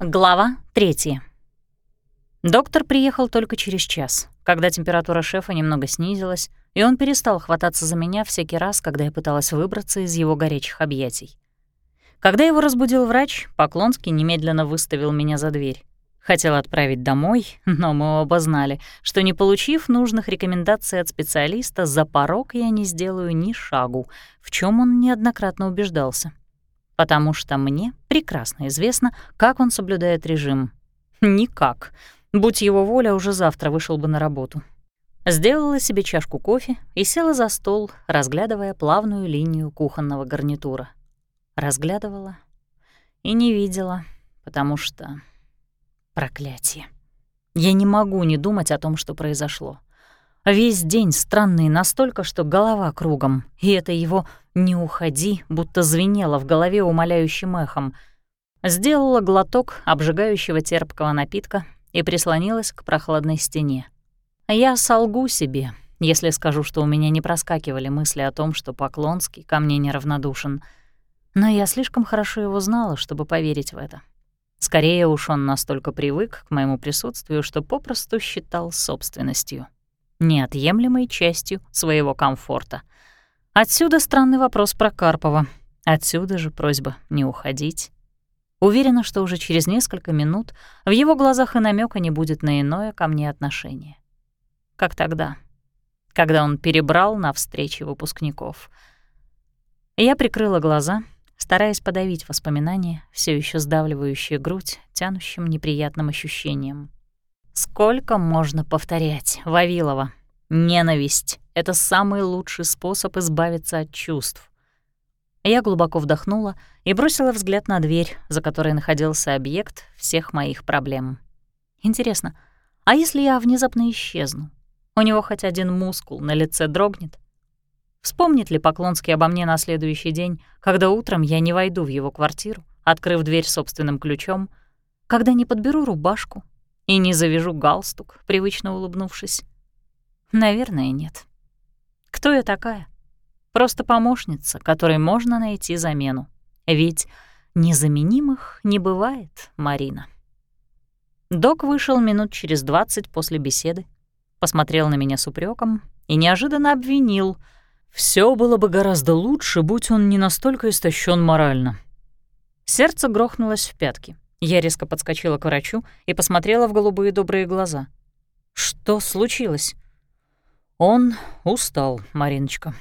Глава третья. Доктор приехал только через час, когда температура шефа немного снизилась, и он перестал хвататься за меня всякий раз, когда я пыталась выбраться из его горячих объятий. Когда его разбудил врач, Поклонский немедленно выставил меня за дверь. Хотел отправить домой, но мы оба знали, что не получив нужных рекомендаций от специалиста, за порог я не сделаю ни шагу, в чем он неоднократно убеждался. Потому что мне прекрасно известно, как он соблюдает режим. Никак. Будь его воля, уже завтра вышел бы на работу. Сделала себе чашку кофе и села за стол, разглядывая плавную линию кухонного гарнитура. Разглядывала и не видела, потому что Проклятие. Я не могу не думать о том, что произошло. Весь день странный настолько, что голова кругом, и это его «не уходи» будто звенело в голове умоляющим эхом. Сделала глоток обжигающего терпкого напитка и прислонилась к прохладной стене. Я солгу себе, если скажу, что у меня не проскакивали мысли о том, что Поклонский ко мне неравнодушен. Но я слишком хорошо его знала, чтобы поверить в это. Скорее уж он настолько привык к моему присутствию, что попросту считал собственностью, неотъемлемой частью своего комфорта. Отсюда странный вопрос про Карпова. Отсюда же просьба не уходить. Уверена, что уже через несколько минут в его глазах и намека не будет на иное ко мне отношение. Как тогда, когда он перебрал на встрече выпускников. Я прикрыла глаза — стараясь подавить воспоминания, все еще сдавливающие грудь, тянущим неприятным ощущением. Сколько можно повторять, Вавилова? Ненависть — это самый лучший способ избавиться от чувств. Я глубоко вдохнула и бросила взгляд на дверь, за которой находился объект всех моих проблем. Интересно, а если я внезапно исчезну? У него хоть один мускул на лице дрогнет? Вспомнит ли Поклонский обо мне на следующий день, когда утром я не войду в его квартиру, открыв дверь собственным ключом, когда не подберу рубашку и не завяжу галстук, привычно улыбнувшись? Наверное, нет. Кто я такая? Просто помощница, которой можно найти замену. Ведь незаменимых не бывает, Марина. Док вышел минут через двадцать после беседы, посмотрел на меня с упреком и неожиданно обвинил — все было бы гораздо лучше, будь он не настолько истощен морально. Сердце грохнулось в пятки. Я резко подскочила к врачу и посмотрела в голубые добрые глаза. Что случилось? Он устал, Мариночка.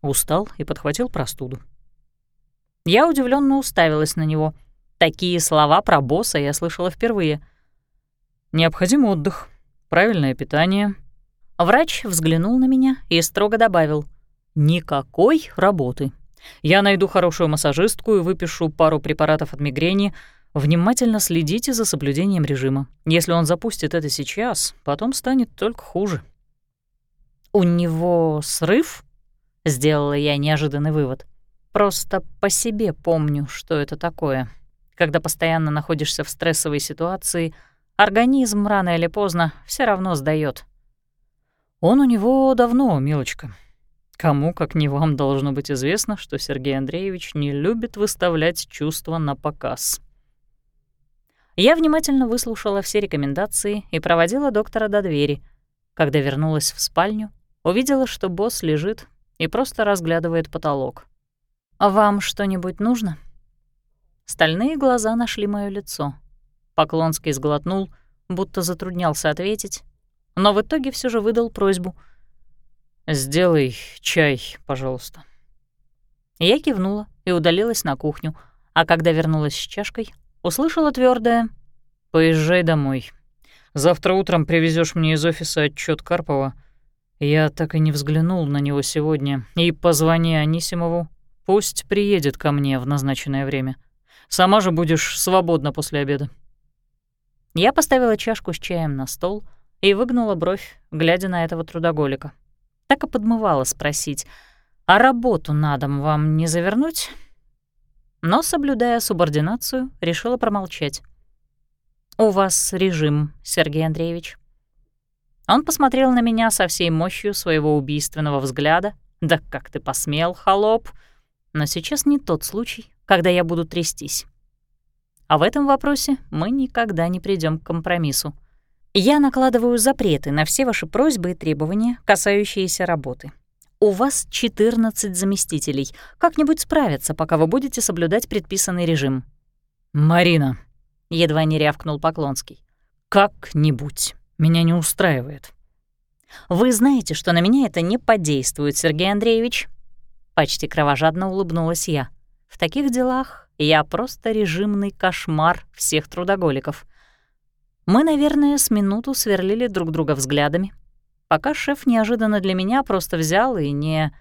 Устал и подхватил простуду. Я удивленно уставилась на него. Такие слова про босса я слышала впервые. Необходим отдых, правильное питание. Врач взглянул на меня и строго добавил. Никакой работы. Я найду хорошую массажистку и выпишу пару препаратов от мигрени. Внимательно следите за соблюдением режима. Если он запустит это сейчас, потом станет только хуже. «У него срыв?» — сделала я неожиданный вывод. «Просто по себе помню, что это такое. Когда постоянно находишься в стрессовой ситуации, организм рано или поздно все равно сдает. «Он у него давно, милочка. Кому, как не вам, должно быть известно, что Сергей Андреевич не любит выставлять чувства на показ. Я внимательно выслушала все рекомендации и проводила доктора до двери. Когда вернулась в спальню, увидела, что босс лежит и просто разглядывает потолок. «А вам что-нибудь нужно?» Стальные глаза нашли моё лицо. Поклонский сглотнул, будто затруднялся ответить, но в итоге все же выдал просьбу — «Сделай чай, пожалуйста». Я кивнула и удалилась на кухню, а когда вернулась с чашкой, услышала твердое: «Поезжай домой. Завтра утром привезешь мне из офиса отчет Карпова. Я так и не взглянул на него сегодня. И позвони Анисимову. Пусть приедет ко мне в назначенное время. Сама же будешь свободна после обеда». Я поставила чашку с чаем на стол и выгнула бровь, глядя на этого трудоголика так и подмывала спросить, «А работу на дом вам не завернуть?» Но, соблюдая субординацию, решила промолчать. «У вас режим, Сергей Андреевич». Он посмотрел на меня со всей мощью своего убийственного взгляда. «Да как ты посмел, холоп!» Но сейчас не тот случай, когда я буду трястись. А в этом вопросе мы никогда не придем к компромиссу. Я накладываю запреты на все ваши просьбы и требования, касающиеся работы. У вас 14 заместителей. Как-нибудь справятся, пока вы будете соблюдать предписанный режим. «Марина», — едва не рявкнул Поклонский. «Как-нибудь. Меня не устраивает». «Вы знаете, что на меня это не подействует, Сергей Андреевич?» Почти кровожадно улыбнулась я. «В таких делах я просто режимный кошмар всех трудоголиков». Мы, наверное, с минуту сверлили друг друга взглядами, пока шеф неожиданно для меня просто взял и не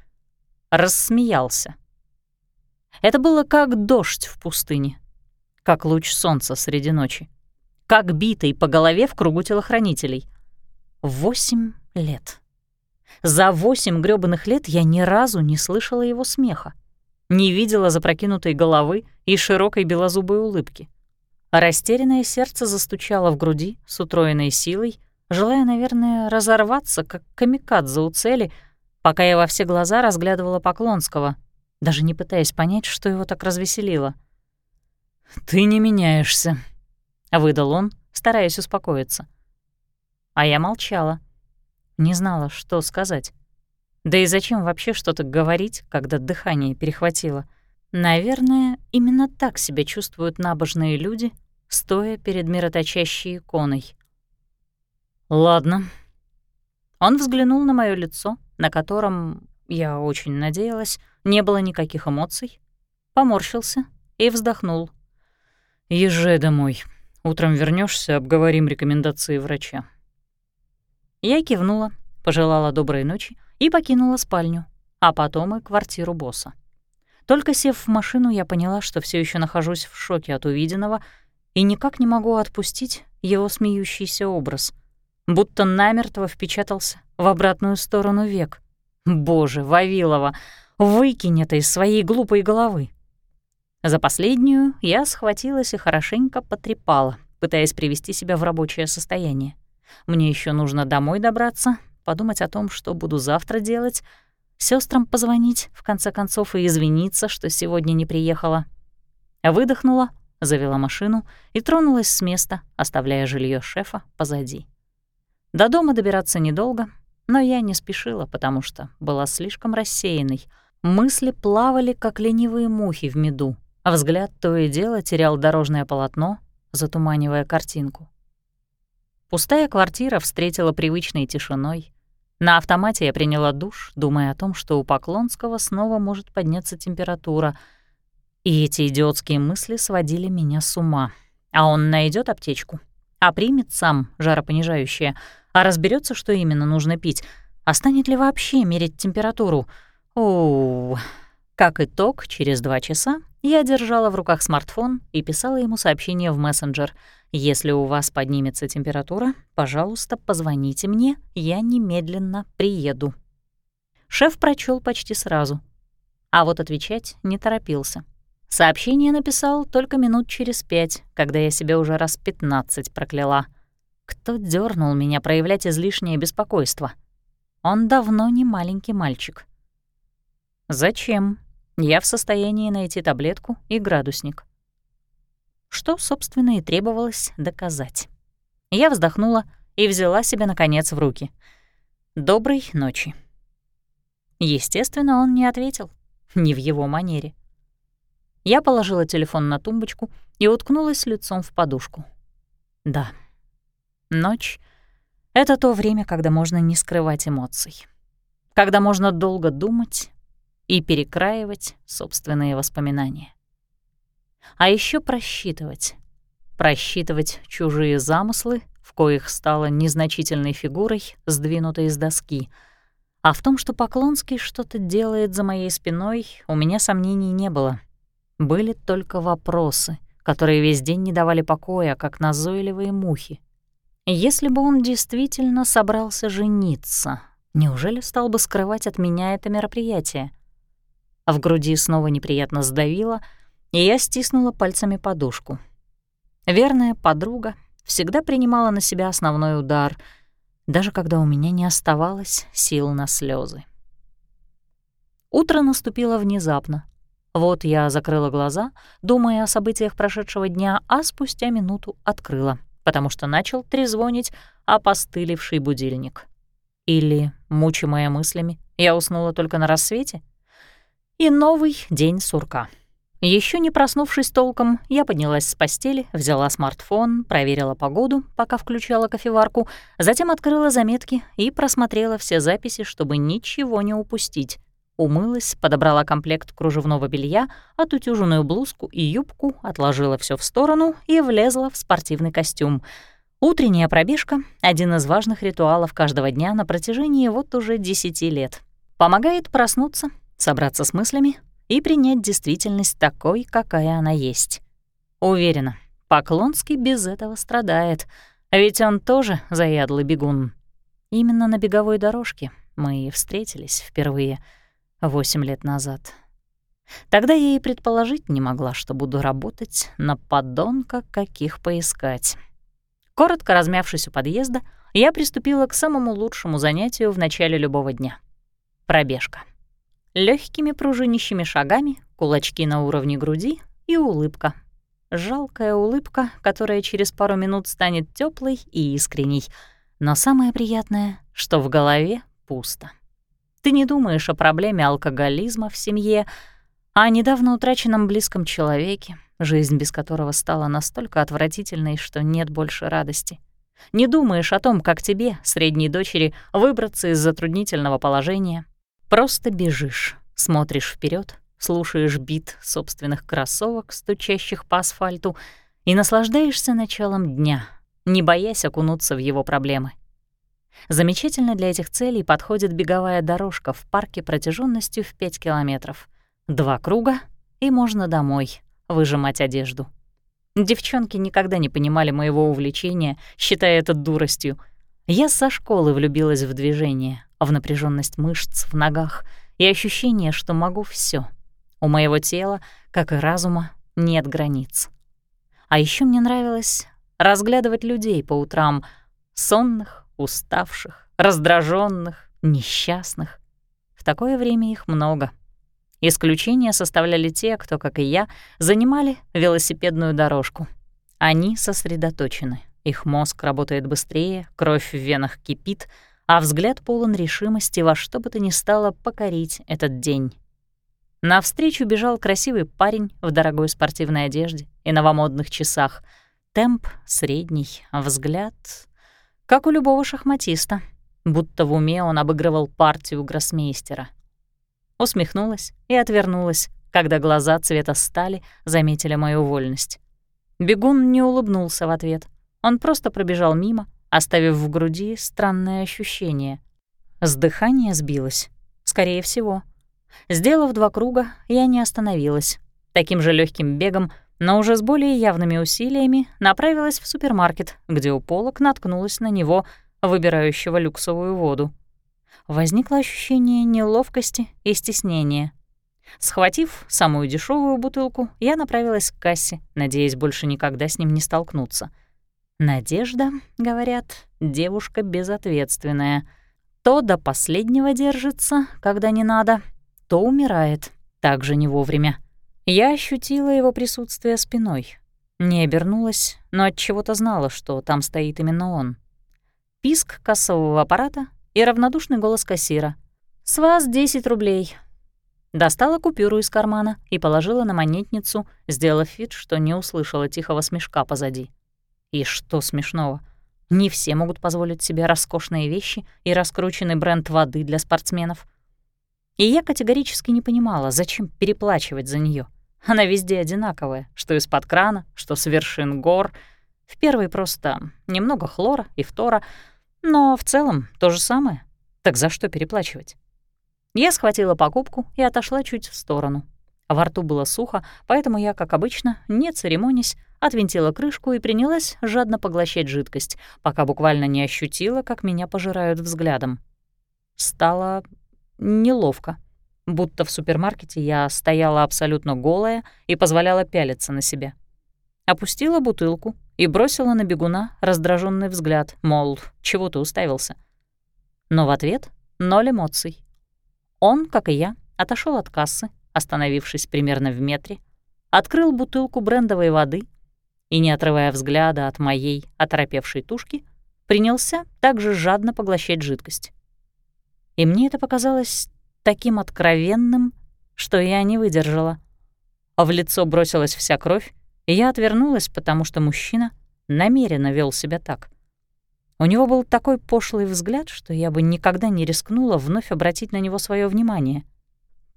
рассмеялся. Это было как дождь в пустыне, как луч солнца среди ночи, как битый по голове в кругу телохранителей. Восемь лет. За восемь грёбаных лет я ни разу не слышала его смеха, не видела запрокинутой головы и широкой белозубой улыбки. Растерянное сердце застучало в груди с утроенной силой, желая, наверное, разорваться, как камикадзе у цели, пока я во все глаза разглядывала Поклонского, даже не пытаясь понять, что его так развеселило. «Ты не меняешься», — выдал он, стараясь успокоиться. А я молчала, не знала, что сказать. Да и зачем вообще что-то говорить, когда дыхание перехватило? Наверное, именно так себя чувствуют набожные люди, стоя перед мироточащей иконой. «Ладно». Он взглянул на моё лицо, на котором, я очень надеялась, не было никаких эмоций, поморщился и вздохнул. «Езжай домой. Утром вернешься, обговорим рекомендации врача». Я кивнула, пожелала доброй ночи и покинула спальню, а потом и квартиру босса. Только сев в машину, я поняла, что все еще нахожусь в шоке от увиденного и никак не могу отпустить его смеющийся образ — будто намертво впечатался в обратную сторону век. Боже, Вавилова, выкинь это из своей глупой головы. За последнюю я схватилась и хорошенько потрепала, пытаясь привести себя в рабочее состояние. Мне еще нужно домой добраться, подумать о том, что буду завтра делать, сестрам позвонить, в конце концов, и извиниться, что сегодня не приехала. Выдохнула, завела машину и тронулась с места, оставляя жилье шефа позади. До дома добираться недолго, но я не спешила, потому что была слишком рассеянной. Мысли плавали, как ленивые мухи в меду, а взгляд то и дело терял дорожное полотно, затуманивая картинку. Пустая квартира встретила привычной тишиной. На автомате я приняла душ, думая о том, что у Поклонского снова может подняться температура. И эти идиотские мысли сводили меня с ума. А он найдет аптечку, а примет сам жаропонижающее — а разберется, что именно нужно пить, а станет ли вообще мерить температуру. Оу. Как итог, через два часа я держала в руках смартфон и писала ему сообщение в мессенджер. «Если у вас поднимется температура, пожалуйста, позвоните мне, я немедленно приеду». Шеф прочел почти сразу, а вот отвечать не торопился. Сообщение написал только минут через пять, когда я себя уже раз пятнадцать прокляла — кто дернул меня проявлять излишнее беспокойство? Он давно не маленький мальчик. Зачем? Я в состоянии найти таблетку и градусник. Что, собственно, и требовалось доказать. Я вздохнула и взяла себя, наконец, в руки. «Доброй ночи». Естественно, он не ответил. Не в его манере. Я положила телефон на тумбочку и уткнулась лицом в подушку. Да, Ночь — это то время, когда можно не скрывать эмоций, когда можно долго думать и перекраивать собственные воспоминания. А еще просчитывать. Просчитывать чужие замыслы, в коих стала незначительной фигурой, сдвинутой с доски. А в том, что Поклонский что-то делает за моей спиной, у меня сомнений не было. Были только вопросы, которые весь день не давали покоя, как назойливые мухи, если бы он действительно собрался жениться, неужели стал бы скрывать от меня это мероприятие? А в груди снова неприятно сдавило, и я стиснула пальцами подушку. Верная подруга всегда принимала на себя основной удар, даже когда у меня не оставалось сил на слезы. Утро наступило внезапно. Вот я закрыла глаза, думая о событиях прошедшего дня, а спустя минуту открыла, потому что начал трезвонить опостылевший будильник. Или, мучимая мыслями, я уснула только на рассвете? И новый день сурка. Еще не проснувшись толком, я поднялась с постели, взяла смартфон, проверила погоду, пока включала кофеварку, затем открыла заметки и просмотрела все записи, чтобы ничего не упустить. Умылась, подобрала комплект кружевного белья, отутюженную блузку и юбку, отложила все в сторону и влезла в спортивный костюм. Утренняя пробежка — один из важных ритуалов каждого дня на протяжении вот уже 10 лет. Помогает проснуться, собраться с мыслями и принять действительность такой, какая она есть. Уверена, Поклонский без этого страдает, ведь он тоже заядлый бегун. Именно на беговой дорожке мы и встретились впервые восемь лет назад. Тогда я и предположить не могла, что буду работать на подонка, каких поискать. Коротко размявшись у подъезда, я приступила к самому лучшему занятию в начале любого дня — пробежка легкими пружинищими шагами, кулачки на уровне груди и улыбка. Жалкая улыбка, которая через пару минут станет теплой и искренней. Но самое приятное, что в голове пусто. Ты не думаешь о проблеме алкоголизма в семье, а о недавно утраченном близком человеке, жизнь без которого стала настолько отвратительной, что нет больше радости. Не думаешь о том, как тебе, средней дочери, выбраться из затруднительного положения — Просто бежишь, смотришь вперед, слушаешь бит собственных кроссовок, стучащих по асфальту, и наслаждаешься началом дня, не боясь окунуться в его проблемы. Замечательно для этих целей подходит беговая дорожка в парке протяженностью в 5 километров. Два круга, и можно домой, выжимать одежду. Девчонки никогда не понимали моего увлечения, считая это дуростью. Я со школы влюбилась в движение, в напряженность мышц в ногах и ощущение, что могу все. У моего тела, как и разума, нет границ. А еще мне нравилось разглядывать людей по утрам, сонных, уставших, раздраженных, несчастных. В такое время их много. Исключения составляли те, кто, как и я, занимали велосипедную дорожку. Они сосредоточены, их мозг работает быстрее, кровь в венах кипит — а взгляд полон решимости во что бы то ни стало покорить этот день. Навстречу бежал красивый парень в дорогой спортивной одежде и новомодных часах. Темп средний, взгляд — как у любого шахматиста, будто в уме он обыгрывал партию гроссмейстера. Усмехнулась и отвернулась, когда глаза цвета стали заметили мою вольность. Бегун не улыбнулся в ответ. Он просто пробежал мимо, оставив в груди странное ощущение. С дыхания сбилось. Скорее всего. Сделав два круга, я не остановилась. Таким же легким бегом, но уже с более явными усилиями, направилась в супермаркет, где у полок наткнулась на него, выбирающего люксовую воду. Возникло ощущение неловкости и стеснения. Схватив самую дешевую бутылку, я направилась к кассе, надеясь больше никогда с ним не столкнуться — Надежда, говорят, девушка безответственная. То до последнего держится, когда не надо, то умирает, также не вовремя. Я ощутила его присутствие спиной. Не обернулась, но от чего то знала, что там стоит именно он. Писк кассового аппарата и равнодушный голос кассира. «С вас 10 рублей». Достала купюру из кармана и положила на монетницу, сделав вид, что не услышала тихого смешка позади. И что смешного? Не все могут позволить себе роскошные вещи и раскрученный бренд воды для спортсменов. И я категорически не понимала, зачем переплачивать за нее. Она везде одинаковая, что из-под крана, что с вершин гор. В первой просто немного хлора и фтора, но в целом то же самое. Так за что переплачивать? Я схватила покупку и отошла чуть в сторону. Во рту было сухо, поэтому я, как обычно, не церемонясь, отвинтила крышку и принялась жадно поглощать жидкость, пока буквально не ощутила, как меня пожирают взглядом. Стало неловко, будто в супермаркете я стояла абсолютно голая и позволяла пялиться на себя. Опустила бутылку и бросила на бегуна раздраженный взгляд, мол, чего ты уставился. Но в ответ — ноль эмоций. Он, как и я, отошел от кассы, остановившись примерно в метре, открыл бутылку брендовой воды и, не отрывая взгляда от моей оторопевшей тушки, принялся также жадно поглощать жидкость. И мне это показалось таким откровенным, что я не выдержала. А в лицо бросилась вся кровь, и я отвернулась, потому что мужчина намеренно вел себя так. У него был такой пошлый взгляд, что я бы никогда не рискнула вновь обратить на него свое внимание.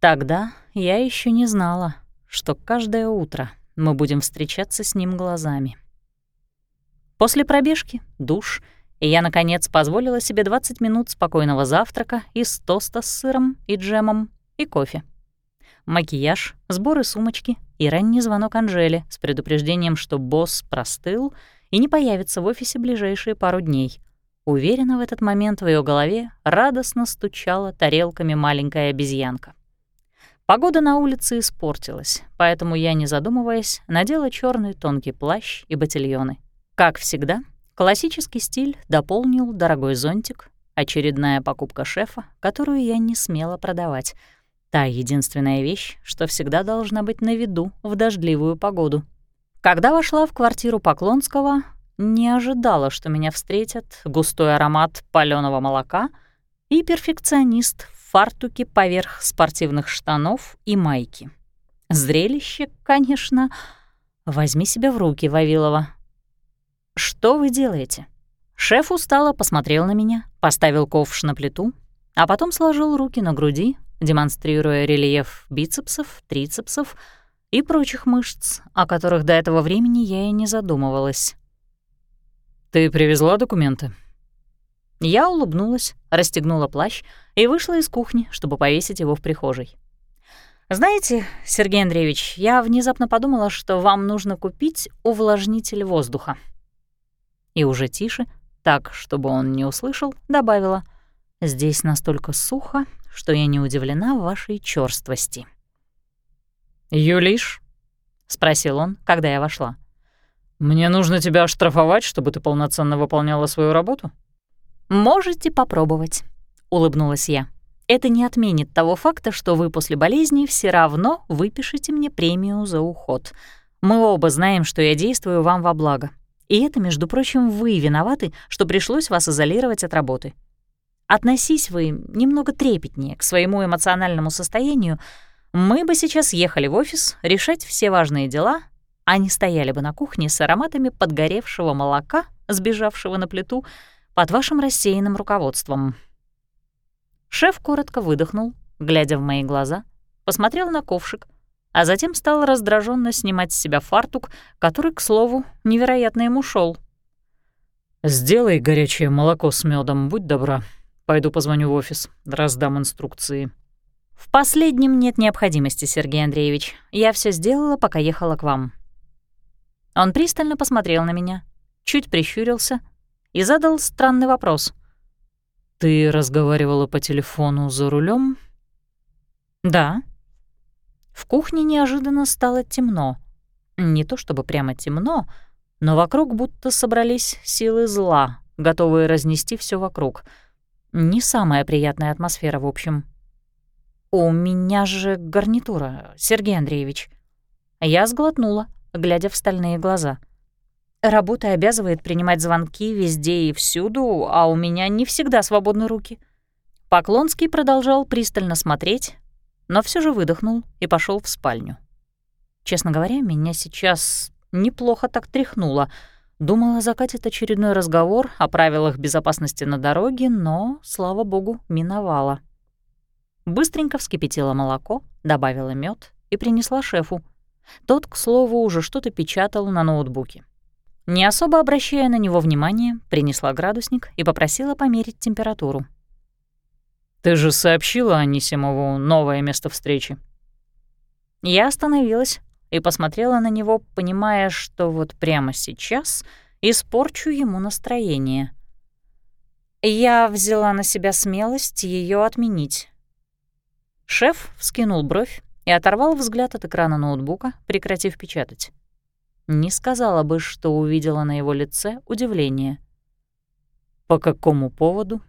Тогда я еще не знала, что каждое утро мы будем встречаться с ним глазами. После пробежки, душ, и я, наконец, позволила себе 20 минут спокойного завтрака из тоста с сыром и джемом и кофе. Макияж, сборы сумочки и ранний звонок Анжели с предупреждением, что босс простыл и не появится в офисе ближайшие пару дней. Уверена, в этот момент в ее голове радостно стучала тарелками маленькая обезьянка. Погода на улице испортилась, поэтому я, не задумываясь, надела черный тонкий плащ и ботильоны. Как всегда, классический стиль дополнил дорогой зонтик, очередная покупка шефа, которую я не смела продавать. Та единственная вещь, что всегда должна быть на виду в дождливую погоду. Когда вошла в квартиру Поклонского, не ожидала, что меня встретят густой аромат палёного молока и перфекционист фартуке поверх спортивных штанов и майки. Зрелище, конечно. Возьми себя в руки, Вавилова. Что вы делаете? Шеф устало посмотрел на меня, поставил ковш на плиту, а потом сложил руки на груди, демонстрируя рельеф бицепсов, трицепсов и прочих мышц, о которых до этого времени я и не задумывалась. «Ты привезла документы?» Я улыбнулась, расстегнула плащ и вышла из кухни, чтобы повесить его в прихожей. «Знаете, Сергей Андреевич, я внезапно подумала, что вам нужно купить увлажнитель воздуха». И уже тише, так, чтобы он не услышал, добавила. «Здесь настолько сухо, что я не удивлена вашей чёрствости». «Юлиш?» — спросил он, когда я вошла. «Мне нужно тебя оштрафовать, чтобы ты полноценно выполняла свою работу?» «Можете попробовать», — улыбнулась я. «Это не отменит того факта, что вы после болезни все равно выпишете мне премию за уход. Мы оба знаем, что я действую вам во благо. И это, между прочим, вы виноваты, что пришлось вас изолировать от работы. Относись вы немного трепетнее к своему эмоциональному состоянию, мы бы сейчас ехали в офис решать все важные дела, а не стояли бы на кухне с ароматами подгоревшего молока, сбежавшего на плиту, под вашим рассеянным руководством». Шеф коротко выдохнул, глядя в мои глаза, посмотрел на ковшик, а затем стал раздраженно снимать с себя фартук, который, к слову, невероятно ему шел. «Сделай горячее молоко с медом, будь добра. Пойду позвоню в офис, раздам инструкции». «В последнем нет необходимости, Сергей Андреевич. Я все сделала, пока ехала к вам». Он пристально посмотрел на меня, чуть прищурился — и задал странный вопрос. «Ты разговаривала по телефону за рулем? «Да». В кухне неожиданно стало темно. Не то чтобы прямо темно, но вокруг будто собрались силы зла, готовые разнести все вокруг. Не самая приятная атмосфера, в общем. «У меня же гарнитура, Сергей Андреевич». Я сглотнула, глядя в стальные глаза — Работа обязывает принимать звонки везде и всюду, а у меня не всегда свободны руки. Поклонский продолжал пристально смотреть, но все же выдохнул и пошел в спальню. Честно говоря, меня сейчас неплохо так тряхнуло. Думала, закатит очередной разговор о правилах безопасности на дороге, но, слава богу, миновала. Быстренько вскипятила молоко, добавила мед и принесла шефу. Тот, к слову, уже что-то печатал на ноутбуке. Не особо обращая на него внимания, принесла градусник и попросила померить температуру. «Ты же сообщила Анисимову новое место встречи?» Я остановилась и посмотрела на него, понимая, что вот прямо сейчас испорчу ему настроение. Я взяла на себя смелость ее отменить. Шеф вскинул бровь и оторвал взгляд от экрана ноутбука, прекратив печатать не сказала бы, что увидела на его лице удивление. «По какому поводу?»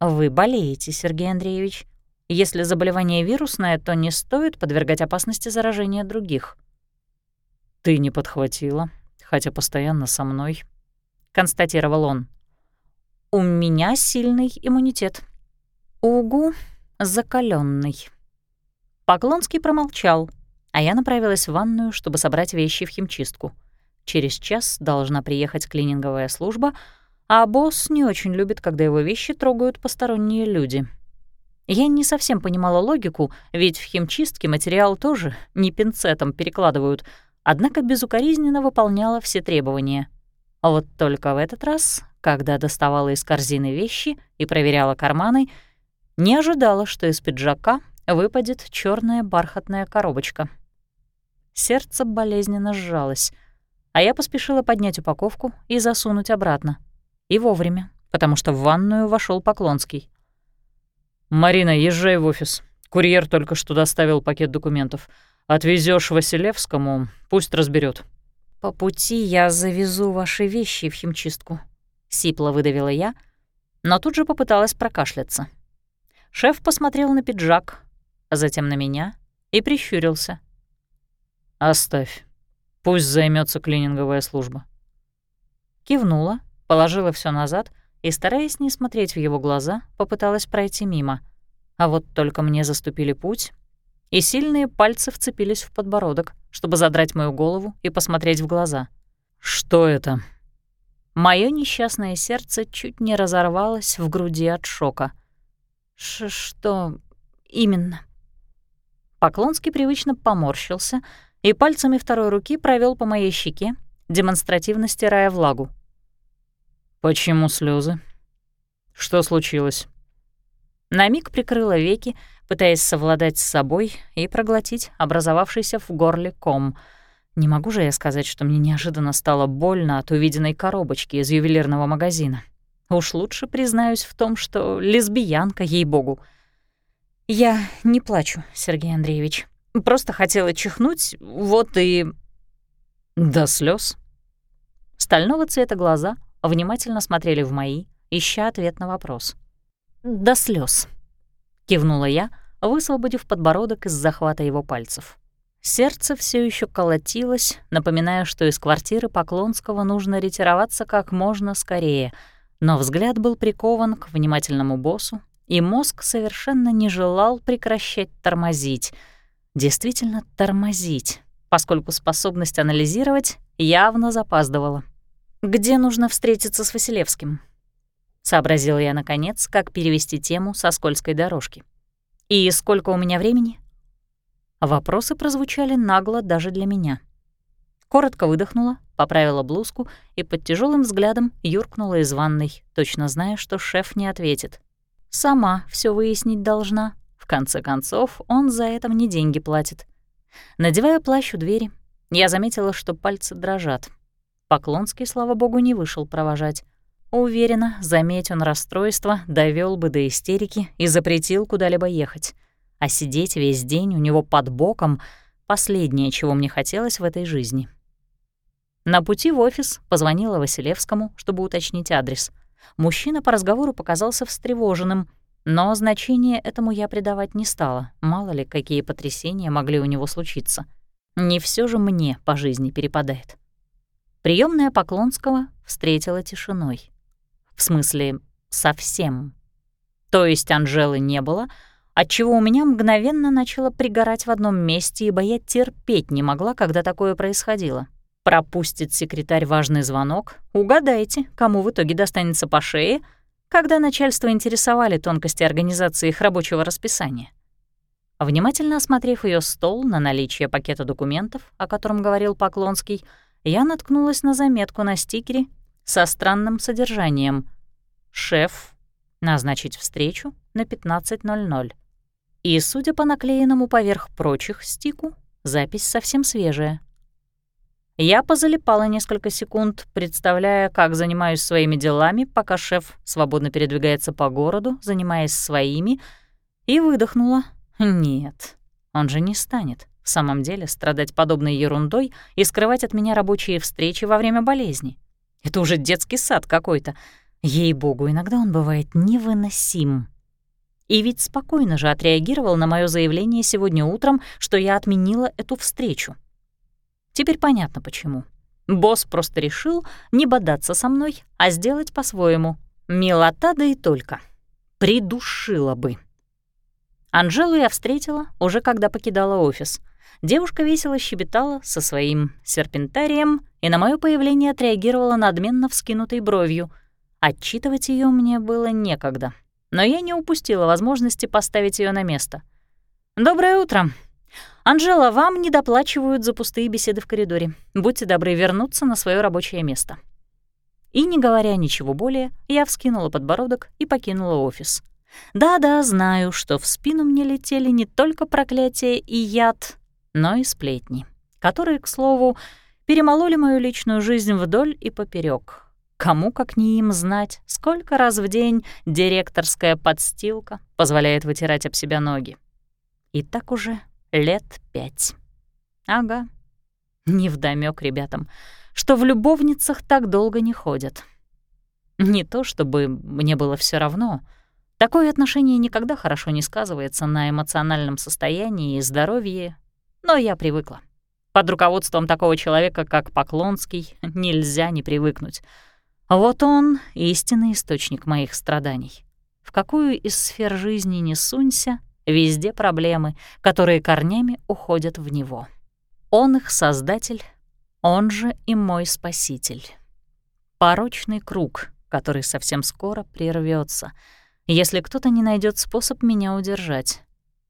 «Вы болеете, Сергей Андреевич. Если заболевание вирусное, то не стоит подвергать опасности заражения других. «Ты не подхватила, хотя постоянно со мной», — констатировал он. «У меня сильный иммунитет. Угу, закаленный. Поклонский промолчал, а я направилась в ванную, чтобы собрать вещи в химчистку. Через час должна приехать клининговая служба, а босс не очень любит, когда его вещи трогают посторонние люди. Я не совсем понимала логику, ведь в химчистке материал тоже не пинцетом перекладывают, однако безукоризненно выполняла все требования. А вот только в этот раз, когда доставала из корзины вещи и проверяла карманы, не ожидала, что из пиджака выпадет черная бархатная коробочка. Сердце болезненно сжалось, а я поспешила поднять упаковку и засунуть обратно. И вовремя, потому что в ванную вошел Поклонский. «Марина, езжай в офис. Курьер только что доставил пакет документов. Отвезешь Василевскому, пусть разберет. «По пути я завезу ваши вещи в химчистку», — сипло выдавила я, но тут же попыталась прокашляться. Шеф посмотрел на пиджак, а затем на меня и прищурился. «Оставь. Пусть займется клининговая служба». Кивнула, положила все назад и, стараясь не смотреть в его глаза, попыталась пройти мимо. А вот только мне заступили путь, и сильные пальцы вцепились в подбородок, чтобы задрать мою голову и посмотреть в глаза. «Что это?» Моё несчастное сердце чуть не разорвалось в груди от шока. Ш «Что именно?» Поклонский привычно поморщился и пальцами второй руки провел по моей щеке, демонстративно стирая влагу. «Почему слезы? Что случилось?» На миг прикрыла веки, пытаясь совладать с собой и проглотить образовавшийся в горле ком. Не могу же я сказать, что мне неожиданно стало больно от увиденной коробочки из ювелирного магазина. Уж лучше признаюсь в том, что лесбиянка, ей-богу. Я не плачу, Сергей Андреевич. Просто хотела чихнуть, вот и... До слез. Стального цвета глаза внимательно смотрели в мои, ища ответ на вопрос. До слез. — кивнула я, высвободив подбородок из захвата его пальцев. Сердце все еще колотилось, напоминая, что из квартиры Поклонского нужно ретироваться как можно скорее, но взгляд был прикован к внимательному боссу, и мозг совершенно не желал прекращать тормозить. Действительно тормозить, поскольку способность анализировать явно запаздывала. «Где нужно встретиться с Василевским?» Сообразил я, наконец, как перевести тему со скользкой дорожки. «И сколько у меня времени?» Вопросы прозвучали нагло даже для меня. Коротко выдохнула, поправила блузку и под тяжелым взглядом юркнула из ванной, точно зная, что шеф не ответит. Сама все выяснить должна. В конце концов, он за это мне деньги платит. Надевая плащ у двери, я заметила, что пальцы дрожат. Поклонский, слава богу, не вышел провожать. Уверена, заметь он расстройство, довел бы до истерики и запретил куда-либо ехать. А сидеть весь день у него под боком — последнее, чего мне хотелось в этой жизни. На пути в офис позвонила Василевскому, чтобы уточнить адрес. Мужчина по разговору показался встревоженным, но значение этому я придавать не стала, мало ли, какие потрясения могли у него случиться. Не все же мне по жизни перепадает. Приемная Поклонского встретила тишиной. В смысле, совсем. То есть Анжелы не было, отчего у меня мгновенно начало пригорать в одном месте, ибо я терпеть не могла, когда такое происходило. Пропустит секретарь важный звонок, угадайте, кому в итоге достанется по шее, когда начальство интересовали тонкости организации их рабочего расписания. Внимательно осмотрев ее стол на наличие пакета документов, о котором говорил Поклонский, я наткнулась на заметку на стикере со странным содержанием. «Шеф, назначить встречу на 15.00». И, судя по наклеенному поверх прочих стику, запись совсем свежая. Я позалипала несколько секунд, представляя, как занимаюсь своими делами, пока шеф свободно передвигается по городу, занимаясь своими, и выдохнула. Нет, он же не станет в самом деле страдать подобной ерундой и скрывать от меня рабочие встречи во время болезни. Это уже детский сад какой-то. Ей-богу, иногда он бывает невыносим. И ведь спокойно же отреагировал на мое заявление сегодня утром, что я отменила эту встречу. Теперь понятно почему. Босс просто решил не бодаться со мной, а сделать по-своему. Милота да и только. Придушила бы. Анжелу я встретила уже когда покидала офис. Девушка весело щебетала со своим серпентарием и на мое появление отреагировала надменно вскинутой бровью. Отчитывать ее мне было некогда но я не упустила возможности поставить ее на место. «Доброе утро. Анжела, вам не доплачивают за пустые беседы в коридоре. Будьте добры вернуться на свое рабочее место». И, не говоря ничего более, я вскинула подбородок и покинула офис. Да-да, знаю, что в спину мне летели не только проклятие и яд, но и сплетни, которые, к слову, перемололи мою личную жизнь вдоль и поперек. Кому, как не им, знать, сколько раз в день директорская подстилка позволяет вытирать об себя ноги. И так уже лет пять. Ага, невдомёк ребятам, что в любовницах так долго не ходят. Не то чтобы мне было все равно. Такое отношение никогда хорошо не сказывается на эмоциональном состоянии и здоровье, но я привыкла. Под руководством такого человека, как Поклонский, нельзя не привыкнуть — вот он — истинный источник моих страданий. В какую из сфер жизни не сунься, везде проблемы, которые корнями уходят в него. Он их создатель, он же и мой спаситель. Порочный круг, который совсем скоро прервется, если кто-то не найдет способ меня удержать.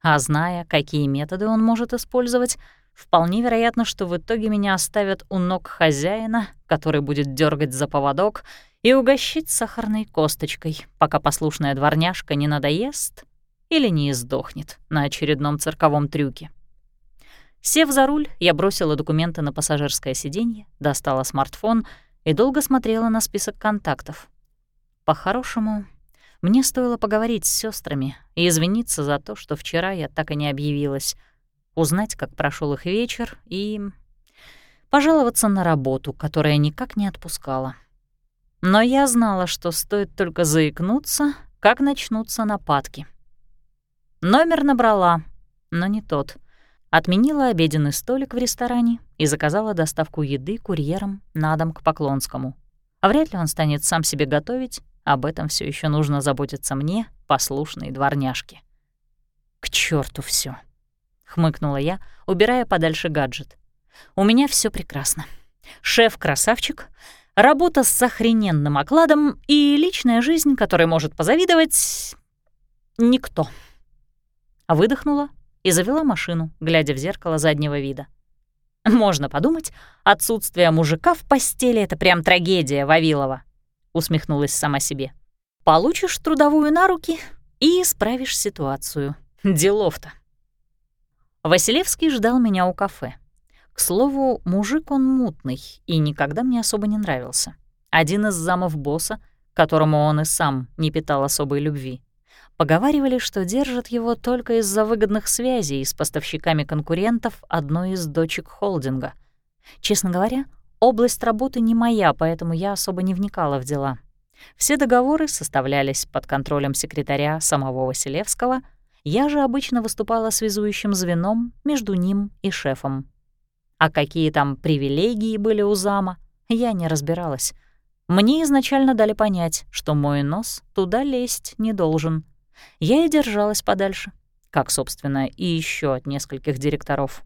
А зная, какие методы он может использовать, Вполне вероятно, что в итоге меня оставят у ног хозяина, который будет дергать за поводок и угощить сахарной косточкой, пока послушная дворняжка не надоест или не издохнет на очередном цирковом трюке. Сев за руль, я бросила документы на пассажирское сиденье, достала смартфон и долго смотрела на список контактов. По-хорошему, мне стоило поговорить с сестрами и извиниться за то, что вчера я так и не объявилась — узнать, как прошел их вечер, и пожаловаться на работу, которая никак не отпускала. Но я знала, что стоит только заикнуться, как начнутся нападки. Номер набрала, но не тот. Отменила обеденный столик в ресторане и заказала доставку еды курьером на дом к Поклонскому. А вряд ли он станет сам себе готовить, об этом все еще нужно заботиться мне, послушной дворняжке. К черту все хмыкнула я, убирая подальше гаджет. У меня все прекрасно. Шеф красавчик, работа с охрененным окладом и личная жизнь, которой может позавидовать никто. Выдохнула и завела машину, глядя в зеркало заднего вида. Можно подумать, отсутствие мужика в постели — это прям трагедия, Вавилова, усмехнулась сама себе. Получишь трудовую на руки и исправишь ситуацию. Делов-то. Василевский ждал меня у кафе. К слову, мужик он мутный и никогда мне особо не нравился. Один из замов босса, которому он и сам не питал особой любви. Поговаривали, что держат его только из-за выгодных связей с поставщиками конкурентов одной из дочек холдинга. Честно говоря, область работы не моя, поэтому я особо не вникала в дела. Все договоры составлялись под контролем секретаря самого Василевского — я же обычно выступала связующим звеном между ним и шефом. А какие там привилегии были у зама, я не разбиралась. Мне изначально дали понять, что мой нос туда лезть не должен. Я и держалась подальше, как, собственно, и еще от нескольких директоров.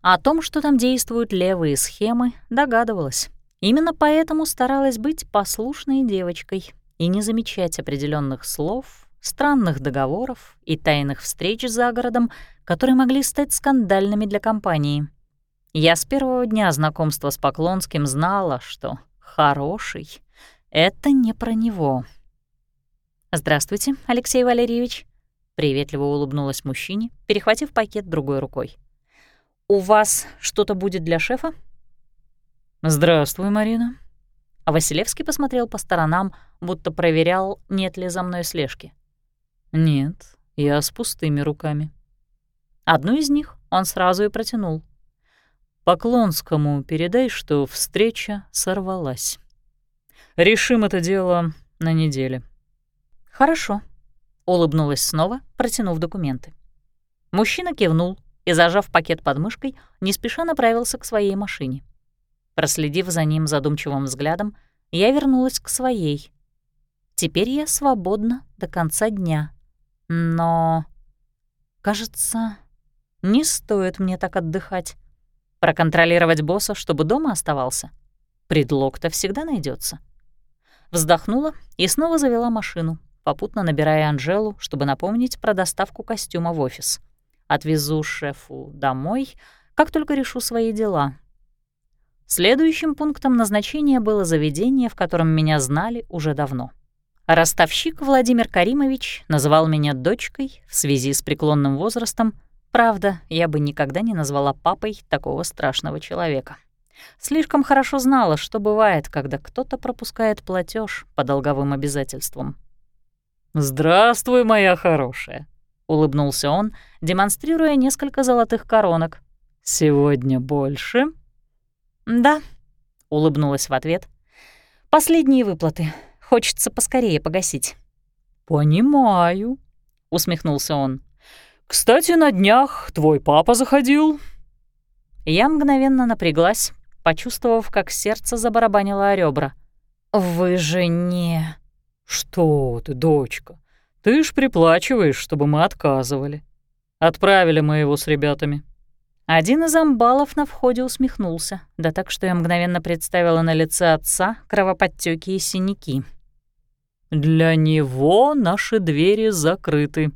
О том, что там действуют левые схемы, догадывалась. Именно поэтому старалась быть послушной девочкой и не замечать определенных слов странных договоров и тайных встреч за городом, которые могли стать скандальными для компании. Я с первого дня знакомства с Поклонским знала, что «хороший» — это не про него. «Здравствуйте, Алексей Валерьевич», — приветливо улыбнулась мужчине, перехватив пакет другой рукой. «У вас что-то будет для шефа?» «Здравствуй, Марина». Василевский посмотрел по сторонам, будто проверял, нет ли за мной слежки. «Нет, я с пустыми руками». Одну из них он сразу и протянул. «Поклонскому передай, что встреча сорвалась. Решим это дело на неделе». «Хорошо», Улыбнулась снова, протянув документы. Мужчина кивнул и, зажав пакет под мышкой, не спеша направился к своей машине. Проследив за ним задумчивым взглядом, я вернулась к своей. Теперь я свободна до конца дня. Но, кажется, не стоит мне так отдыхать. Проконтролировать босса, чтобы дома оставался? Предлог-то всегда найдется. Вздохнула и снова завела машину, попутно набирая Анжелу, чтобы напомнить про доставку костюма в офис. Отвезу шефу домой, как только решу свои дела. Следующим пунктом назначения было заведение, в котором меня знали уже давно. Ростовщик Владимир Каримович называл меня дочкой в связи с преклонным возрастом. Правда, я бы никогда не назвала папой такого страшного человека. Слишком хорошо знала, что бывает, когда кто-то пропускает платеж по долговым обязательствам. «Здравствуй, моя хорошая», — улыбнулся он, демонстрируя несколько золотых коронок. «Сегодня больше?» «Да», — улыбнулась в ответ. «Последние выплаты. Хочется поскорее погасить». «Понимаю», — усмехнулся он. «Кстати, на днях твой папа заходил». Я мгновенно напряглась, почувствовав, как сердце забарабанило о ребра. «Вы же не...» «Что ты, дочка? Ты ж приплачиваешь, чтобы мы отказывали. Отправили мы его с ребятами». Один из амбалов на входе усмехнулся, да так, что я мгновенно представила на лице отца кровоподтёки и синяки. «Для него наши двери закрыты».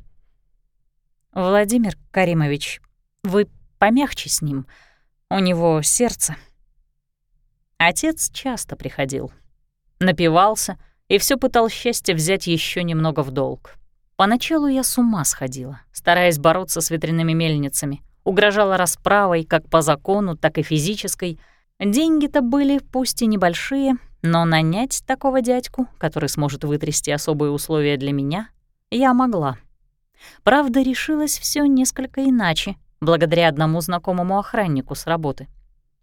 «Владимир Каримович, вы помягче с ним. У него сердце». Отец часто приходил. Напивался и все пытал счастье взять еще немного в долг. Поначалу я с ума сходила, стараясь бороться с ветряными мельницами. Угрожала расправой как по закону, так и физической. Деньги-то были, пусть и небольшие, но нанять такого дядьку, который сможет вытрясти особые условия для меня, я могла. Правда, решилось все несколько иначе, благодаря одному знакомому охраннику с работы.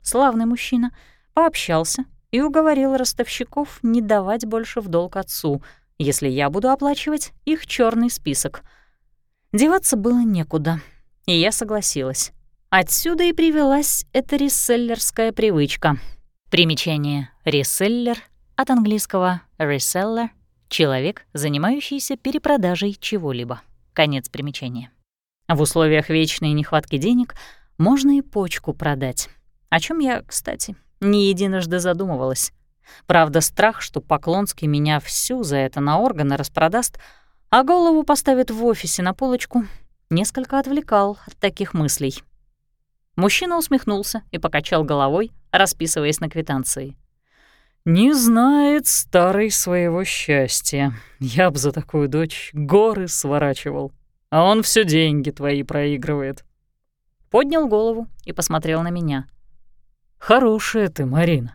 Славный мужчина, пообщался и уговорил ростовщиков не давать больше в долг отцу, если я буду оплачивать их черный список. Деваться было некуда, и я согласилась. Отсюда и привелась эта реселлерская привычка. Примечание «реселлер» от английского «reseller» — человек, занимающийся перепродажей чего-либо. Конец примечания. В условиях вечной нехватки денег можно и почку продать, о чем я, кстати, не единожды задумывалась. Правда, страх, что Поклонский меня всю за это на органы распродаст, а голову поставит в офисе на полочку, несколько отвлекал от таких мыслей. Мужчина усмехнулся и покачал головой, расписываясь на квитанции. «Не знает старый своего счастья. Я б за такую дочь горы сворачивал, а он все деньги твои проигрывает». Поднял голову и посмотрел на меня — «Хорошая ты, Марина.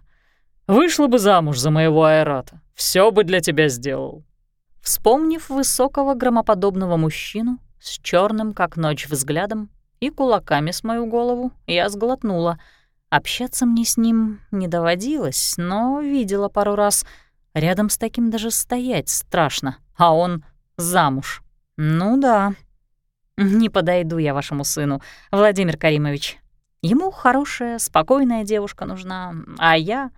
Вышла бы замуж за моего аэрата. Все бы для тебя сделал». Вспомнив высокого громоподобного мужчину с черным как ночь взглядом и кулаками с мою голову, я сглотнула. Общаться мне с ним не доводилось, но видела пару раз. Рядом с таким даже стоять страшно, а он замуж. Ну да. Не подойду я вашему сыну, Владимир Каримович. Ему хорошая, спокойная девушка нужна, а я...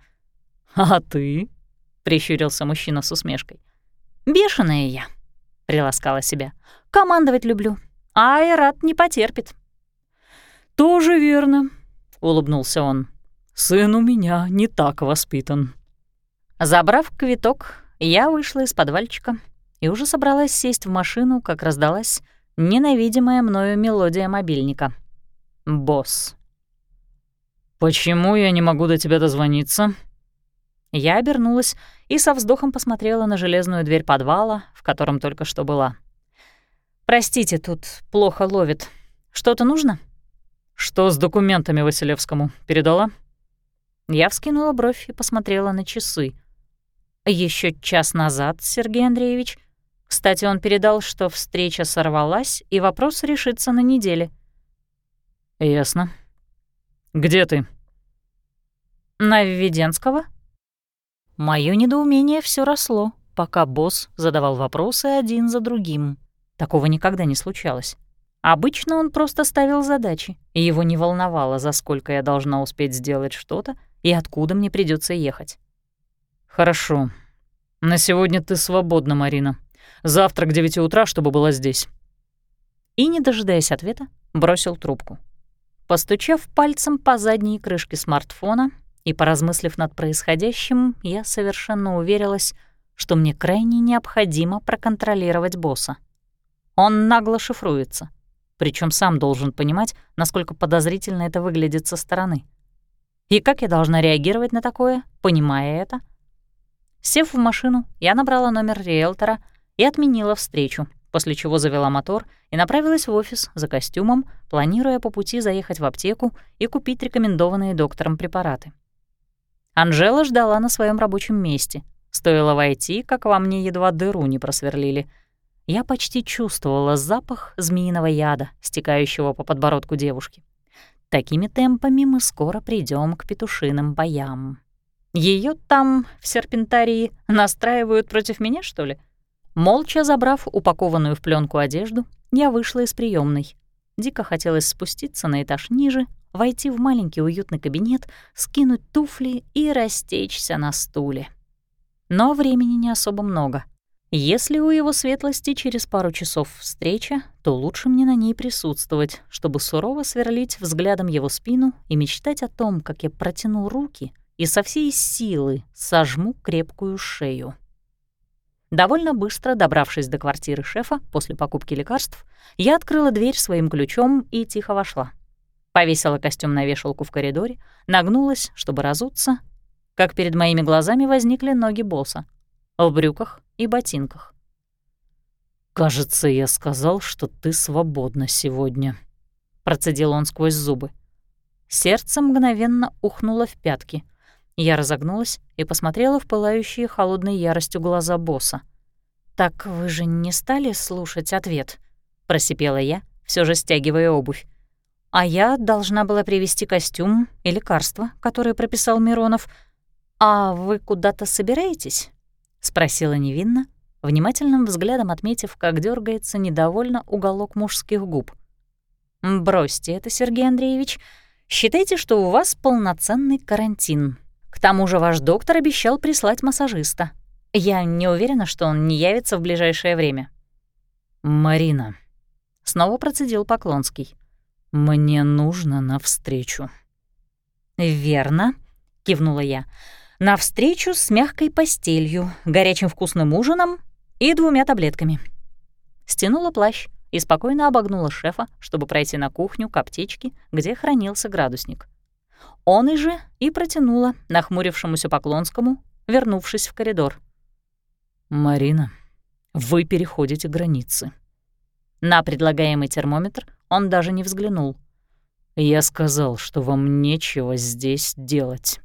«А ты?» — прищурился мужчина с усмешкой. «Бешеная я», — приласкала себя. «Командовать люблю, а Айрат не потерпит». «Тоже верно», — улыбнулся он. «Сын у меня не так воспитан». Забрав квиток, я вышла из подвальчика и уже собралась сесть в машину, как раздалась ненавидимая мною мелодия мобильника. «Босс». «Почему я не могу до тебя дозвониться?» Я обернулась и со вздохом посмотрела на железную дверь подвала, в котором только что была. «Простите, тут плохо ловит. Что-то нужно?» «Что с документами Василевскому? Передала?» Я вскинула бровь и посмотрела на часы. Еще час назад, Сергей Андреевич. Кстати, он передал, что встреча сорвалась, и вопрос решится на неделе. «Ясно», «Где ты?» «На Введенского». Моё недоумение все росло, пока босс задавал вопросы один за другим. Такого никогда не случалось. Обычно он просто ставил задачи, и его не волновало, за сколько я должна успеть сделать что-то и откуда мне придется ехать. «Хорошо. На сегодня ты свободна, Марина. Завтра к девяти утра, чтобы была здесь». И, не дожидаясь ответа, бросил трубку. Постучав пальцем по задней крышке смартфона и поразмыслив над происходящим, я совершенно уверилась, что мне крайне необходимо проконтролировать босса. Он нагло шифруется, причем сам должен понимать, насколько подозрительно это выглядит со стороны. И как я должна реагировать на такое, понимая это? Сев в машину, я набрала номер риэлтора и отменила встречу, после чего завела мотор и направилась в офис за костюмом, планируя по пути заехать в аптеку и купить рекомендованные доктором препараты. Анжела ждала на своем рабочем месте. Стоило войти, как во мне едва дыру не просверлили. Я почти чувствовала запах змеиного яда, стекающего по подбородку девушки. Такими темпами мы скоро придем к петушиным боям. Ее там, в серпентарии, настраивают против меня, что ли? Молча забрав упакованную в пленку одежду, я вышла из приемной. Дико хотелось спуститься на этаж ниже, войти в маленький уютный кабинет, скинуть туфли и растечься на стуле. Но времени не особо много. Если у его светлости через пару часов встреча, то лучше мне на ней присутствовать, чтобы сурово сверлить взглядом его спину и мечтать о том, как я протяну руки и со всей силы сожму крепкую шею. Довольно быстро, добравшись до квартиры шефа после покупки лекарств, я открыла дверь своим ключом и тихо вошла. Повесила костюм на вешалку в коридоре, нагнулась, чтобы разуться, как перед моими глазами возникли ноги босса в брюках и ботинках. «Кажется, я сказал, что ты свободна сегодня», — процедил он сквозь зубы. Сердце мгновенно ухнуло в пятки — я разогнулась и посмотрела в пылающие холодной яростью глаза босса. «Так вы же не стали слушать ответ?» — просипела я, все же стягивая обувь. «А я должна была привезти костюм и лекарства, которые прописал Миронов. А вы куда-то собираетесь?» — спросила невинно, внимательным взглядом отметив, как дергается недовольно уголок мужских губ. «Бросьте это, Сергей Андреевич. Считайте, что у вас полноценный карантин, к тому же ваш доктор обещал прислать массажиста. Я не уверена, что он не явится в ближайшее время». «Марина», — снова процедил Поклонский. «Мне нужно навстречу». «Верно», — кивнула я. «Навстречу с мягкой постелью, горячим вкусным ужином и двумя таблетками». Стянула плащ и спокойно обогнула шефа, чтобы пройти на кухню к аптечке, где хранился градусник. Он и же и протянула нахмурившемуся Поклонскому, вернувшись в коридор. «Марина, вы переходите границы». На предлагаемый термометр он даже не взглянул. «Я сказал, что вам нечего здесь делать».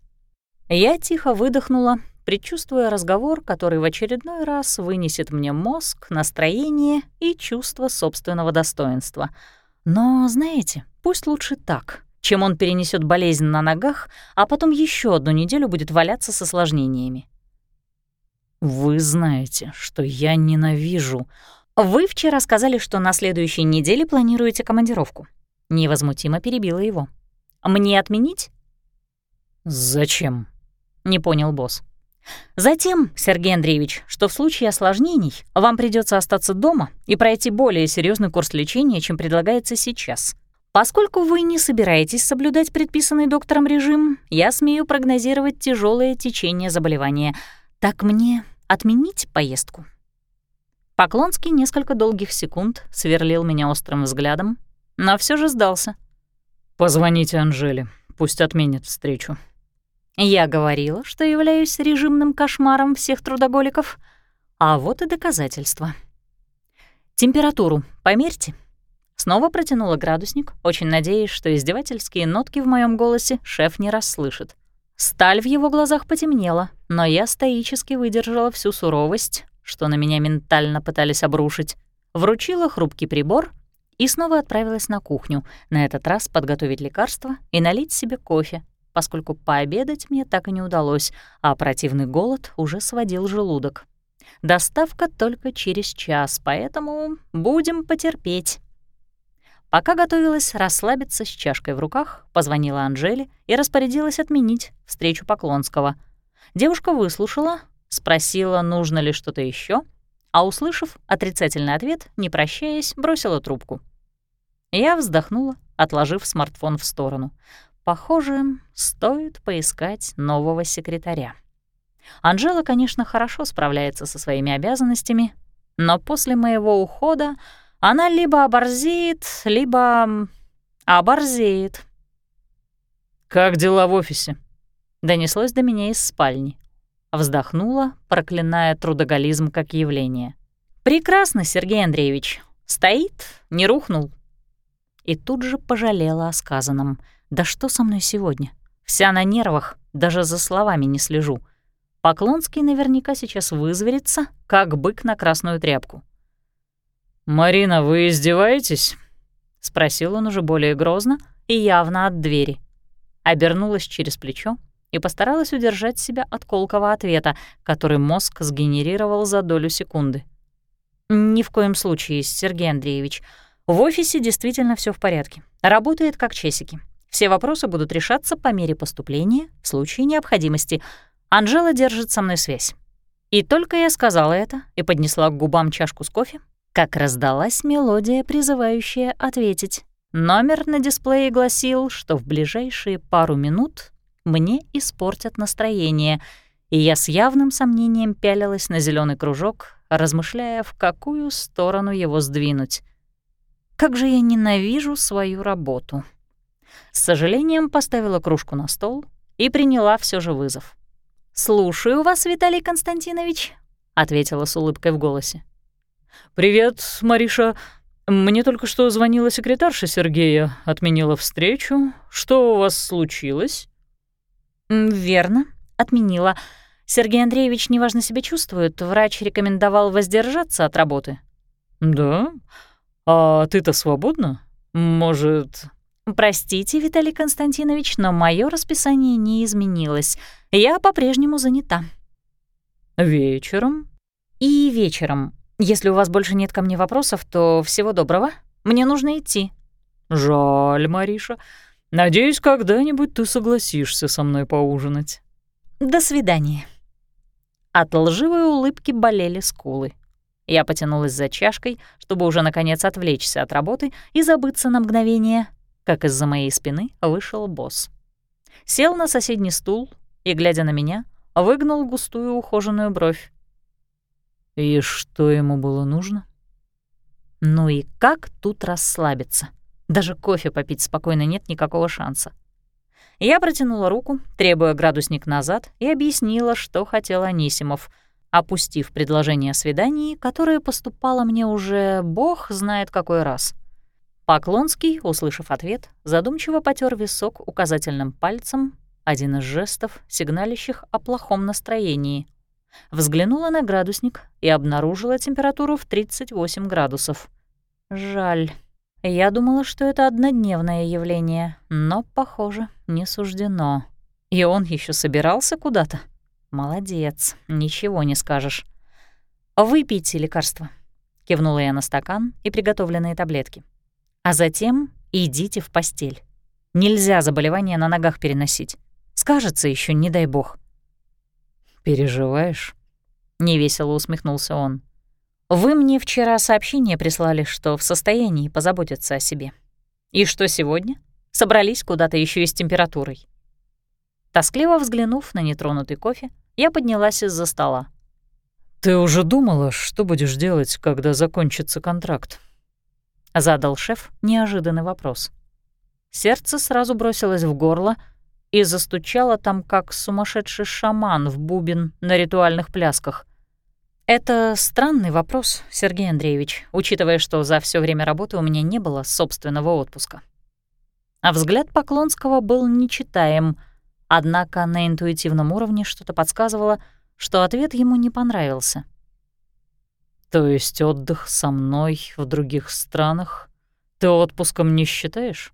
Я тихо выдохнула, предчувствуя разговор, который в очередной раз вынесет мне мозг, настроение и чувство собственного достоинства. Но, знаете, пусть лучше так, чем он перенесет болезнь на ногах, а потом еще одну неделю будет валяться с осложнениями. «Вы знаете, что я ненавижу...» «Вы вчера сказали, что на следующей неделе планируете командировку». Невозмутимо перебила его. «Мне отменить?» «Зачем?» — не понял босс. «Затем, Сергей Андреевич, что в случае осложнений вам придется остаться дома и пройти более серьезный курс лечения, чем предлагается сейчас. Поскольку вы не собираетесь соблюдать предписанный доктором режим, я смею прогнозировать тяжелое течение заболевания. Так мне отменить поездку?» Поклонский несколько долгих секунд сверлил меня острым взглядом, но все же сдался. «Позвоните Анжеле, пусть отменит встречу». Я говорила, что являюсь режимным кошмаром всех трудоголиков, а вот и доказательства. «Температуру померьте», Снова протянула градусник, очень надеясь, что издевательские нотки в моем голосе шеф не расслышит. Сталь в его глазах потемнела, но я стоически выдержала всю суровость, что на меня ментально пытались обрушить, вручила хрупкий прибор и снова отправилась на кухню, на этот раз подготовить лекарство и налить себе кофе, поскольку пообедать мне так и не удалось, а противный голод уже сводил желудок. Доставка только через час, поэтому будем потерпеть. Пока готовилась расслабиться с чашкой в руках, позвонила Анжеле и распорядилась отменить встречу Поклонского. Девушка выслушала, спросила, нужно ли что-то еще, а, услышав отрицательный ответ, не прощаясь, бросила трубку. Я вздохнула, отложив смартфон в сторону. Похоже, стоит поискать нового секретаря. Анжела, конечно, хорошо справляется со своими обязанностями, но после моего ухода она либо оборзеет, либо оборзеет. «Как дела в офисе?» — донеслось до меня из спальни. Вздохнула, проклиная трудоголизм как явление. «Прекрасно, Сергей Андреевич. Стоит, не рухнул». И тут же пожалела о сказанном. «Да что со мной сегодня? Вся на нервах, даже за словами не слежу. Поклонский наверняка сейчас вызверится, как бык на красную тряпку. «Марина, вы издеваетесь?» — спросил он уже более грозно и явно от двери. Обернулась через плечо и постаралась удержать себя от колкого ответа, который мозг сгенерировал за долю секунды. «Ни в коем случае, Сергей Андреевич. В офисе действительно все в порядке. Работает как часики. Все вопросы будут решаться по мере поступления в случае необходимости. Анжела держит со мной связь». И только я сказала это и поднесла к губам чашку с кофе, как раздалась мелодия, призывающая ответить. Номер на дисплее гласил, что в ближайшие пару минут мне испортят настроение, и я с явным сомнением пялилась на зеленый кружок, размышляя, в какую сторону его сдвинуть. Как же я ненавижу свою работу. С сожалением поставила кружку на стол и приняла все же вызов. «Слушаю вас, Виталий Константинович», — ответила с улыбкой в голосе. «Привет, Мариша. Мне только что звонила секретарша Сергея, отменила встречу. Что у вас случилось?» «Верно, отменила. Сергей Андреевич неважно себя чувствует. Врач рекомендовал воздержаться от работы». «Да? А ты-то свободна? Может...» «Простите, Виталий Константинович, но мое расписание не изменилось. Я по-прежнему занята». «Вечером?» «И вечером. Если у вас больше нет ко мне вопросов, то всего доброго. Мне нужно идти». «Жаль, Мариша. Надеюсь, когда-нибудь ты согласишься со мной поужинать». «До свидания». От лживой улыбки болели скулы. Я потянулась за чашкой, чтобы уже наконец отвлечься от работы и забыться на мгновение, как из-за моей спины вышел босс. Сел на соседний стул и, глядя на меня, выгнул густую ухоженную бровь. И что ему было нужно? Ну и как тут расслабиться? Даже кофе попить спокойно нет никакого шанса. Я протянула руку, требуя градусник назад, и объяснила, что хотел Анисимов, опустив предложение о свидании, которое поступало мне уже бог знает какой раз. Поклонский, услышав ответ, задумчиво потер висок указательным пальцем, один из жестов, сигналящих о плохом настроении — Взглянула на градусник и обнаружила температуру в 38 градусов. Жаль. Я думала, что это однодневное явление, но, похоже, не суждено. И он еще собирался куда-то? Молодец, ничего не скажешь. «Выпейте лекарство», — кивнула я на стакан и приготовленные таблетки. «А затем идите в постель. Нельзя заболевание на ногах переносить. Скажется еще, не дай бог». «Переживаешь?» — невесело усмехнулся он. «Вы мне вчера сообщение прислали, что в состоянии позаботиться о себе. И что сегодня? Собрались куда-то еще и с температурой». Тоскливо взглянув на нетронутый кофе, я поднялась из-за стола. «Ты уже думала, что будешь делать, когда закончится контракт?» Задал шеф неожиданный вопрос. Сердце сразу бросилось в горло — и застучала там, как сумасшедший шаман в бубен на ритуальных плясках. Это странный вопрос, Сергей Андреевич, учитывая, что за все время работы у меня не было собственного отпуска. А взгляд Поклонского был нечитаем, однако на интуитивном уровне что-то подсказывало, что ответ ему не понравился. «То есть отдых со мной в других странах ты отпуском не считаешь?»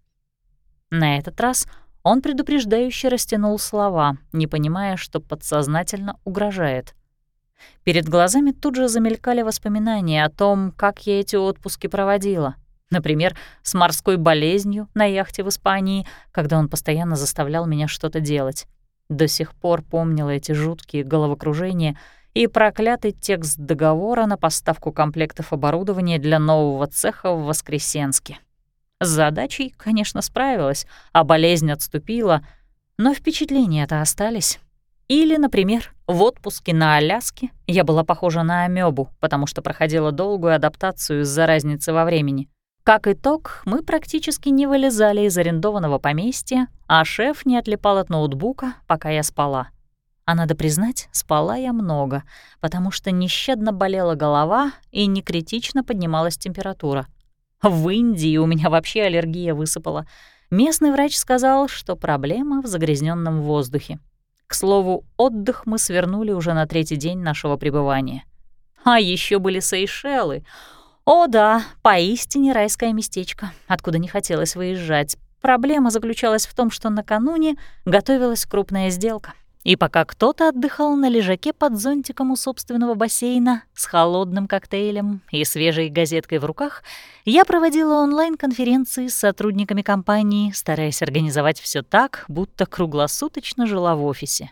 На этот раз он предупреждающе растянул слова, не понимая, что подсознательно угрожает. Перед глазами тут же замелькали воспоминания о том, как я эти отпуски проводила. Например, с морской болезнью на яхте в Испании, когда он постоянно заставлял меня что-то делать. До сих пор помнила эти жуткие головокружения и проклятый текст договора на поставку комплектов оборудования для нового цеха в Воскресенске. С задачей, конечно, справилась, а болезнь отступила, но впечатления-то остались. Или, например, в отпуске на Аляске я была похожа на амебу, потому что проходила долгую адаптацию из-за разницы во времени. Как итог, мы практически не вылезали из арендованного поместья, а шеф не отлипал от ноутбука, пока я спала. А надо признать, спала я много, потому что нещадно болела голова и не критично поднималась температура. В Индии у меня вообще аллергия высыпала. Местный врач сказал, что проблема в загрязненном воздухе. К слову, отдых мы свернули уже на третий день нашего пребывания. А еще были Сейшелы. О да, поистине райское местечко, откуда не хотелось выезжать. Проблема заключалась в том, что накануне готовилась крупная сделка. И пока кто-то отдыхал на лежаке под зонтиком у собственного бассейна с холодным коктейлем и свежей газеткой в руках, я проводила онлайн-конференции с сотрудниками компании, стараясь организовать все так, будто круглосуточно жила в офисе.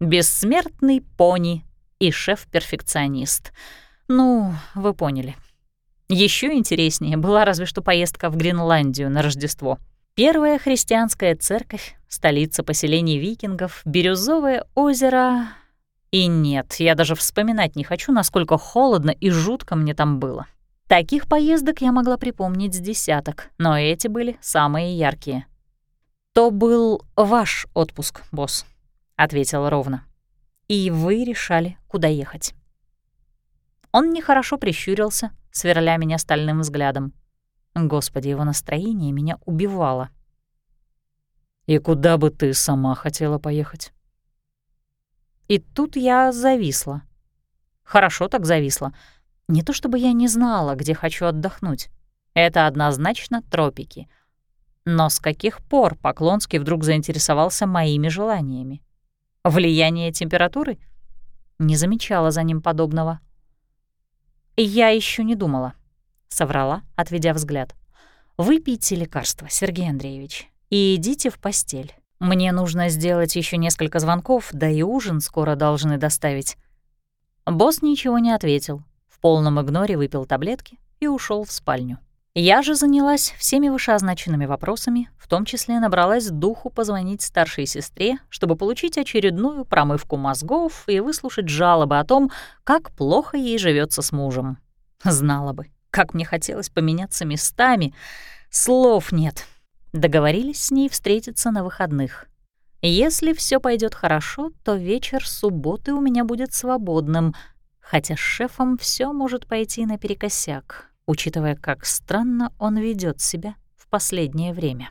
Бессмертный пони и шеф-перфекционист. Ну, вы поняли. Еще интереснее была разве что поездка в Гренландию на Рождество — Первая христианская церковь, столица поселений викингов, Бирюзовое озеро... И нет, я даже вспоминать не хочу, насколько холодно и жутко мне там было. Таких поездок я могла припомнить с десяток, но эти были самые яркие. «То был ваш отпуск, босс», — ответила ровно. «И вы решали, куда ехать». Он нехорошо прищурился, сверля меня стальным взглядом. Господи, его настроение меня убивало. «И куда бы ты сама хотела поехать?» И тут я зависла. Хорошо так зависла. Не то чтобы я не знала, где хочу отдохнуть. Это однозначно тропики. Но с каких пор Поклонский вдруг заинтересовался моими желаниями? Влияние температуры? Не замечала за ним подобного. Я еще не думала. — соврала, отведя взгляд. «Выпейте лекарство, Сергей Андреевич, и идите в постель. Мне нужно сделать еще несколько звонков, да и ужин скоро должны доставить». Босс ничего не ответил, в полном игноре выпил таблетки и ушел в спальню. Я же занялась всеми вышеозначенными вопросами, в том числе набралась духу позвонить старшей сестре, чтобы получить очередную промывку мозгов и выслушать жалобы о том, как плохо ей живется с мужем. Знала бы. Как мне хотелось поменяться местами. Слов нет. Договорились с ней встретиться на выходных. Если все пойдет хорошо, то вечер субботы у меня будет свободным, хотя с шефом все может пойти наперекосяк, учитывая, как странно он ведет себя в последнее время.